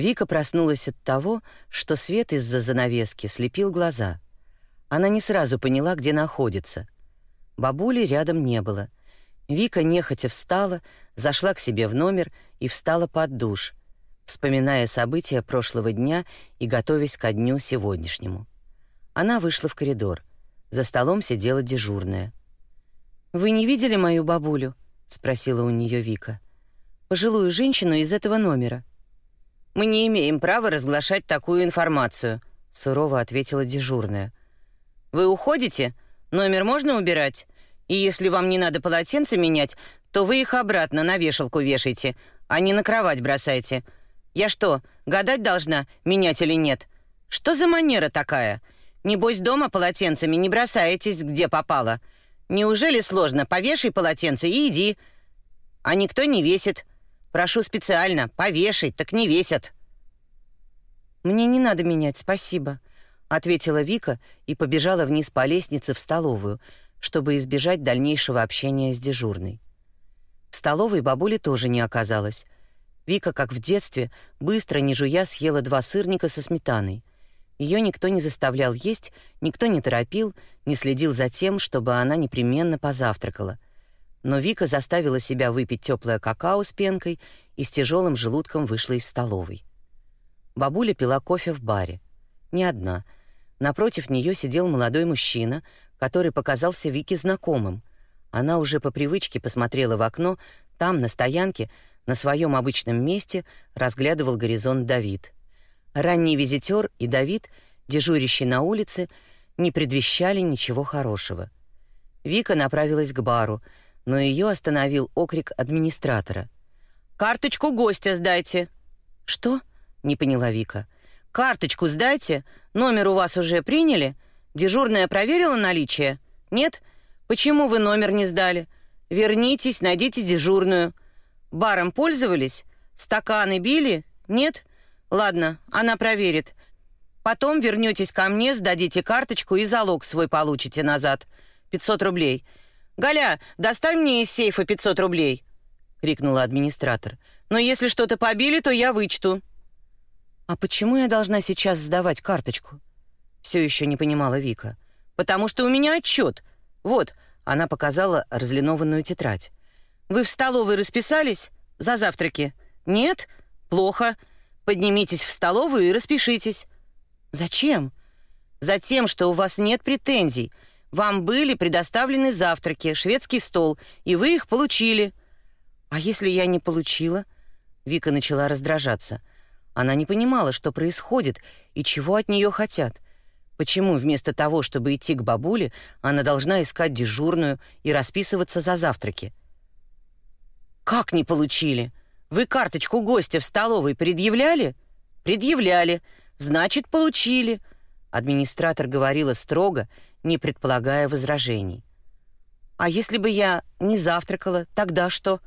Вика проснулась от того, что свет из-за занавески слепил глаза. Она не сразу поняла, где находится. Бабули рядом не было. Вика нехотя встала, зашла к себе в номер и встала под душ, вспоминая события прошлого дня и готовясь ко дню сегодняшнему. Она вышла в коридор. За столом сидела дежурная. «Вы не видели мою бабулю?» — спросила у нее Вика. «Пожилую женщину из этого номера». Мы не имеем права разглашать такую информацию, сурово ответила дежурная. Вы уходите? Номер можно убирать? И если вам не надо полотенца менять, то вы их обратно на вешалку вешайте, а не на кровать бросайте. Я что, гадать должна, менять или нет? Что за манера такая? Небось, дома полотенцами не бросаетесь, где попало. Неужели сложно? Повешай полотенце и иди. А никто не весит. Прошу специально, повешать, так не весят». «Мне не надо менять, спасибо», — ответила Вика и побежала вниз по лестнице в столовую, чтобы избежать дальнейшего общения с дежурной. В столовой бабули тоже не оказалось. Вика, как в детстве, быстро, не жуя, съела два сырника со сметаной. Ее никто не заставлял есть, никто не торопил, не следил за тем, чтобы она непременно позавтракала — но Вика заставила себя выпить теплое какао с пенкой и с тяжелым желудком вышла из столовой. Бабуля пила кофе в баре. Не одна. Напротив нее сидел молодой мужчина, который показался Вике знакомым. Она уже по привычке посмотрела в окно, там, на стоянке, на своем обычном месте, разглядывал горизонт Давид. Ранний визитер и Давид, дежурящий на улице, не предвещали ничего хорошего. Вика направилась к бару — но ее остановил окрик администратора. «Карточку гостя сдайте!» «Что?» — не поняла Вика. «Карточку сдайте! Номер у вас уже приняли? Дежурная проверила наличие? Нет? Почему вы номер не сдали? Вернитесь, найдите дежурную. Баром пользовались? Стаканы били? Нет? Ладно, она проверит. Потом вернетесь ко мне, сдадите карточку и залог свой получите назад. 500 рублей. «Галя, доставь мне из сейфа 500 рублей!» — крикнула администратор. «Но если что-то побили, то я вычту». «А почему я должна сейчас сдавать карточку?» Все еще не понимала Вика. «Потому что у меня отчет. Вот», — она показала разлинованную тетрадь. «Вы в столовой расписались? За завтраки? Нет? Плохо. Поднимитесь в столовую и распишитесь». «Зачем?» «Затем, что у вас нет претензий. Вам были предоставлены завтраки, шведский стол, и вы их получили. А если я не получила? Вика начала раздражаться. Она не понимала, что происходит и чего от нее хотят. Почему вместо того, чтобы идти к бабуле, она должна искать дежурную и расписываться за завтраки? Как не получили? Вы карточку гостя в столовой предъявляли? Предъявляли. Значит, получили. Администратор говорила строго не предполагая возражений. А если бы я не завтракала, тогда что?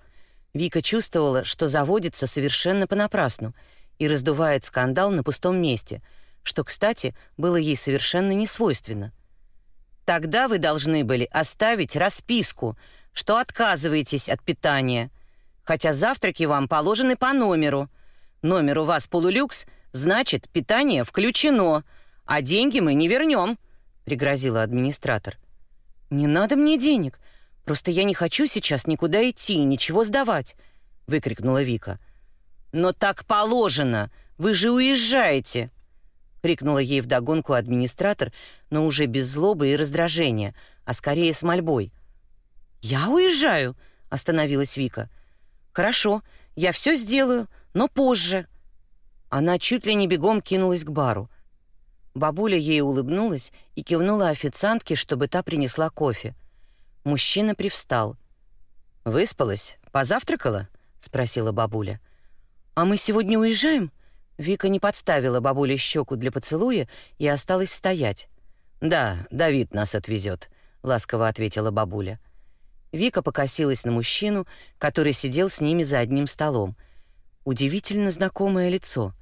Вика чувствовала, что заводится совершенно понапрасну и раздувает скандал на пустом месте, что, кстати, было ей совершенно не свойственно. Тогда вы должны были оставить расписку, что отказываетесь от питания, хотя завтраки вам положены по номеру. Номер у вас полулюкс, значит, питание включено, а деньги мы не вернем пригрозила администратор. Не надо мне денег. Просто я не хочу сейчас никуда идти и ничего сдавать, выкрикнула Вика. Но так положено. Вы же уезжаете, крикнула ей вдогонку администратор, но уже без злобы и раздражения, а скорее с мольбой. Я уезжаю, остановилась Вика. Хорошо, я все сделаю, но позже. Она чуть ли не бегом кинулась к бару. Бабуля ей улыбнулась и кивнула официантке, чтобы та принесла кофе. Мужчина привстал. «Выспалась? Позавтракала?» — спросила бабуля. «А мы сегодня уезжаем?» Вика не подставила бабуле щеку для поцелуя и осталась стоять. «Да, Давид нас отвезет», — ласково ответила бабуля. Вика покосилась на мужчину, который сидел с ними за одним столом. Удивительно знакомое лицо.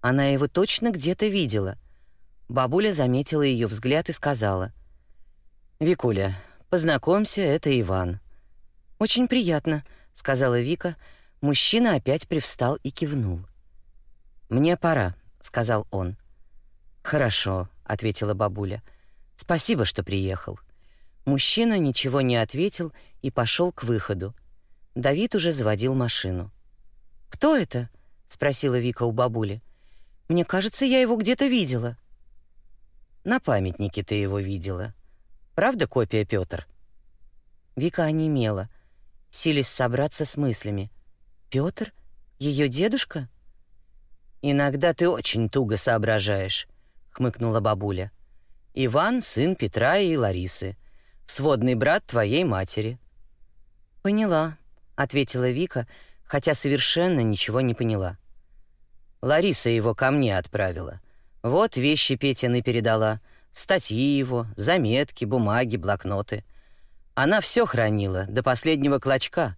Она его точно где-то видела. Бабуля заметила ее взгляд и сказала: "Викуля, познакомься, это Иван". "Очень приятно", сказала Вика. Мужчина опять привстал и кивнул. «Мне пора», — сказал он. «Хорошо», — ответила бабуля. «Спасибо, что приехал». Мужчина ничего не ответил и пошел к выходу. Давид уже заводил машину. «Кто это?» — спросила Вика у бабули. «Мне кажется, я его где-то видела». «На памятнике ты его видела. Правда копия Пётр?» Вика онемела, силясь собраться с мыслями. «Пётр? Ее дедушка?» «Иногда ты очень туго соображаешь», — хмыкнула бабуля. «Иван — сын Петра и Ларисы, сводный брат твоей матери». «Поняла», — ответила Вика, хотя совершенно ничего не поняла. Лариса его ко мне отправила. Вот вещи Петины передала, статьи его, заметки, бумаги, блокноты. Она все хранила, до последнего клочка.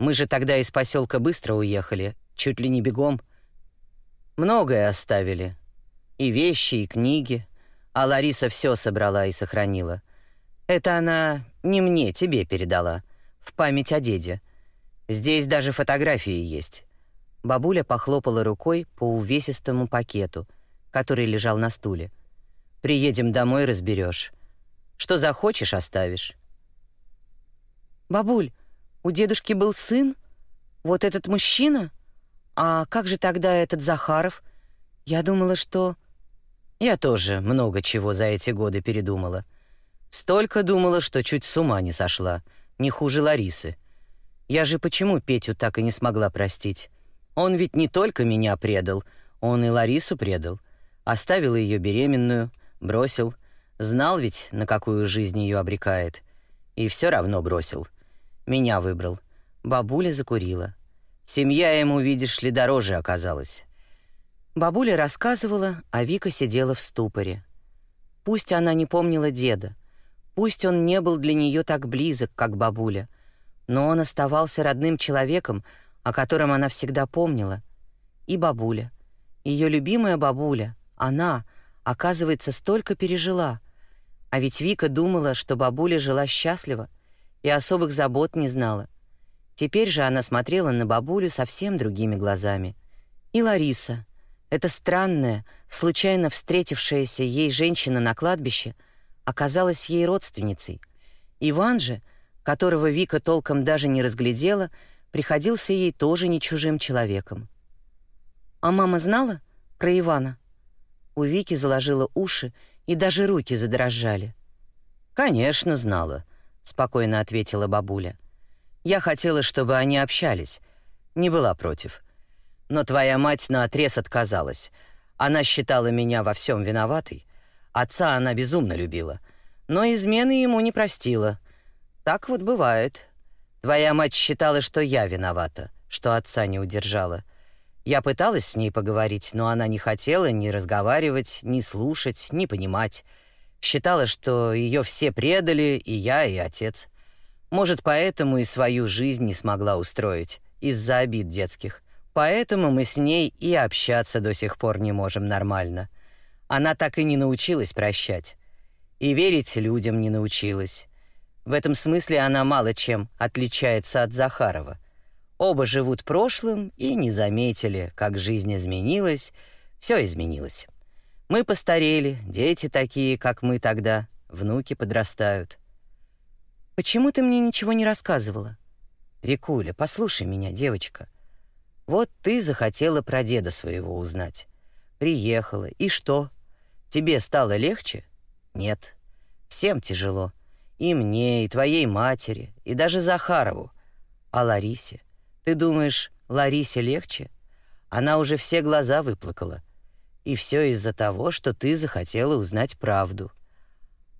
Мы же тогда из поселка быстро уехали, чуть ли не бегом. Многое оставили. И вещи, и книги. А Лариса все собрала и сохранила. Это она не мне, тебе передала. В память о деде. Здесь даже фотографии есть. Бабуля похлопала рукой по увесистому пакету, который лежал на стуле. Приедем домой, разберешь. Что захочешь, оставишь. Бабуль, у дедушки был сын? Вот этот мужчина? А как же тогда этот Захаров? Я думала, что Я тоже много чего за эти годы передумала. Столько думала, что чуть с ума не сошла, не хуже Ларисы. Я же почему Петю так и не смогла простить? Он ведь не только меня предал, он и Ларису предал. Оставил ее беременную, бросил. Знал ведь, на какую жизнь ее обрекает. И все равно бросил. Меня выбрал. Бабуля закурила. Семья ему, видишь ли, дороже оказалась. Бабуля рассказывала, а Вика сидела в ступоре. Пусть она не помнила деда, пусть он не был для нее так близок, как бабуля, но он оставался родным человеком, о котором она всегда помнила. И бабуля, ее любимая бабуля, она, оказывается, столько пережила. А ведь Вика думала, что бабуля жила счастливо и особых забот не знала. Теперь же она смотрела на бабулю совсем другими глазами. И Лариса, эта странная, случайно встретившаяся ей женщина на кладбище, оказалась ей родственницей. Иван же, которого Вика толком даже не разглядела, приходился ей тоже не чужим человеком. А мама знала про Ивана? У Вики заложило уши, и даже руки задрожали. Конечно, знала, спокойно ответила бабуля. Я хотела, чтобы они общались. Не была против. Но твоя мать наотрез отказалась. Она считала меня во всем виноватой. Отца она безумно любила, но измены ему не простила. Так вот бывает. Твоя мать считала, что я виновата, что отца не удержала. Я пыталась с ней поговорить, но она не хотела ни разговаривать, ни слушать, ни понимать. Считала, что ее все предали, и я, и отец. Может, поэтому и свою жизнь не смогла устроить, из-за обид детских. Поэтому мы с ней и общаться до сих пор не можем нормально. Она так и не научилась прощать. И верить людям не научилась. В этом смысле она мало чем отличается от Захарова. Оба живут прошлым и не заметили, как жизнь изменилась, все изменилось. Мы постарели, дети такие, как мы тогда, внуки подрастают. Почему ты мне ничего не рассказывала? Викуля, послушай меня, девочка. Вот ты захотела про деда своего узнать. Приехала, и что? Тебе стало легче? Нет. Всем тяжело. И мне, и твоей матери, и даже Захарову. А Ларисе? Ты думаешь, Ларисе легче? Она уже все глаза выплакала. И все из-за того, что ты захотела узнать правду.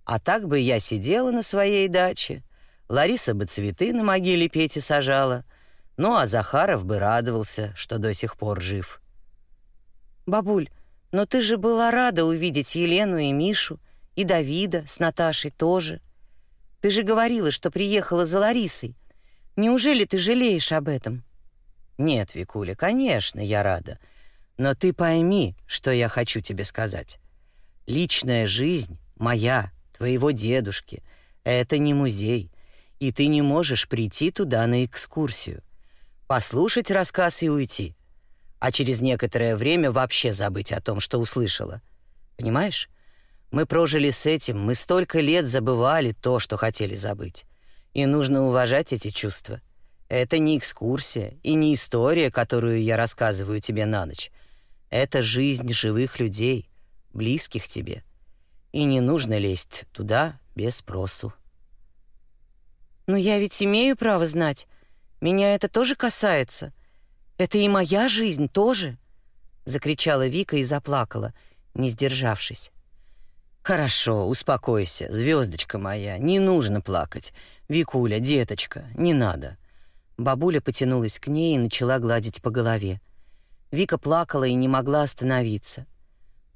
А так бы я сидела на своей даче, Лариса бы цветы на могиле Пети сажала, ну а Захаров бы радовался, что до сих пор жив. Бабуль, но ты же была рада увидеть Елену и Мишу, и Давида с Наташей тоже. Ты же говорила, что приехала за Ларисой. Неужели ты жалеешь об этом? Нет, Викуля, конечно, я рада. Но ты пойми, что я хочу тебе сказать. Личная жизнь моя, твоего дедушки это не музей, и ты не можешь прийти туда на экскурсию, послушать рассказ и уйти. а через некоторое время вообще забыть о том, что услышала. Понимаешь? Мы прожили с этим, мы столько лет забывали то, что хотели забыть. И нужно уважать эти чувства. Это не экскурсия и не история, которую я рассказываю тебе на ночь. Это жизнь живых людей, близких тебе. И не нужно лезть туда без спросу. Но я ведь имею право знать. Меня это тоже касается. Это и моя жизнь тоже, закричала Вика и заплакала, не сдержавшись. Хорошо, успокойся, звездочка моя, не нужно плакать. Викуля, деточка, не надо. Бабуля потянулась к ней и начала гладить по голове. Вика плакала и не могла остановиться.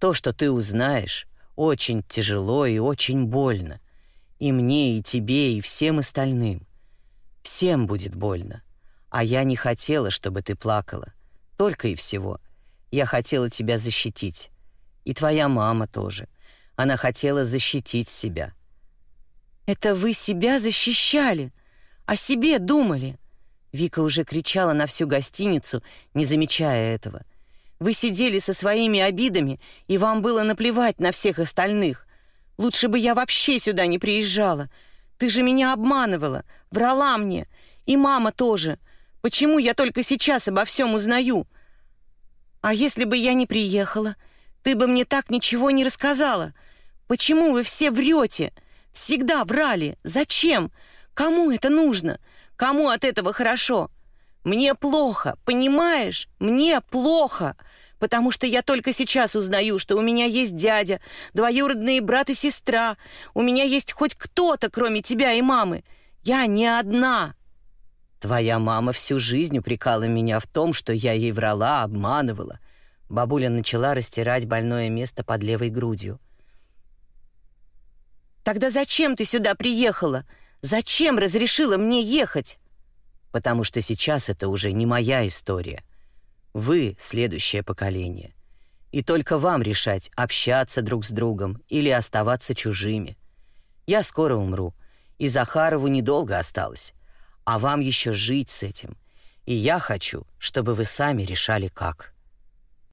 То, что ты узнаешь, очень тяжело и очень больно. И мне, и тебе, и всем остальным. Всем будет больно. А я не хотела, чтобы ты плакала. Только и всего. Я хотела тебя защитить. И твоя мама тоже. Она хотела защитить себя. Это вы себя защищали, о себе думали. Вика уже кричала на всю гостиницу, не замечая этого. Вы сидели со своими обидами, и вам было наплевать на всех остальных. Лучше бы я вообще сюда не приезжала. Ты же меня обманывала, врала мне, и мама тоже. Почему я только сейчас обо всем узнаю? А если бы я не приехала, ты бы мне так ничего не рассказала. Почему вы все врете? Всегда врали. Зачем? Кому это нужно? Кому от этого хорошо? Мне плохо, понимаешь? Мне плохо, потому что я только сейчас узнаю, что у меня есть дядя, двоюродные брат и сестра. У меня есть хоть кто-то, кроме тебя и мамы. Я не одна. Твоя мама всю жизнь упрекала меня в том, что я ей врала, обманывала. Бабуля начала растирать больное место под левой грудью. Тогда зачем ты сюда приехала? Зачем разрешила мне ехать? Потому что сейчас это уже не моя история. Вы следующее поколение. И только вам решать, общаться друг с другом или оставаться чужими. Я скоро умру, и Захарову недолго осталось, а вам еще жить с этим. И я хочу, чтобы вы сами решали как.